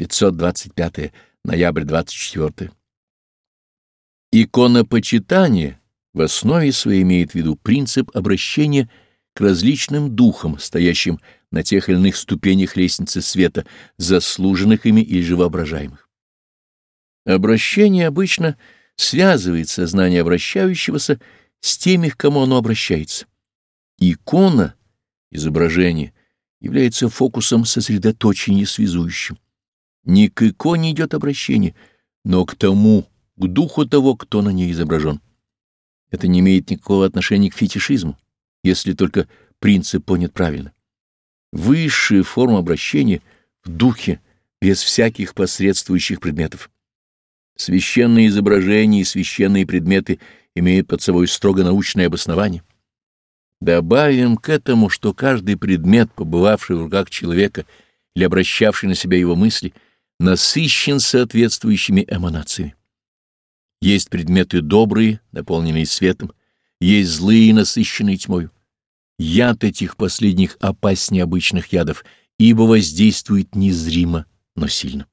525 ноябрь 24 Иконопочитание в основе своей имеет в виду принцип обращения к различным духам, стоящим на тех или иных ступенях лестницы света, заслуженных ими или же воображаемых. Обращение обычно связывает сознание обращающегося с теми, к кому оно обращается. Икона, изображение, является фокусом сосредоточения связующим. Не к иконе идет обращение, но к тому, к духу того, кто на ней изображен. Это не имеет никакого отношения к фетишизму, если только принцип понят правильно. Высшая форма обращения в духе, без всяких посредствующих предметов. Священные изображения и священные предметы имеют под собой строго научное обоснование. Добавим к этому, что каждый предмет, побывавший в руках человека или обращавший на себя его мысли, насыщен соответствующими эманациями. Есть предметы добрые, наполненные светом, есть злые, насыщенные тьмою. Яд этих последних опаснее обычных ядов, ибо воздействует незримо, но сильно.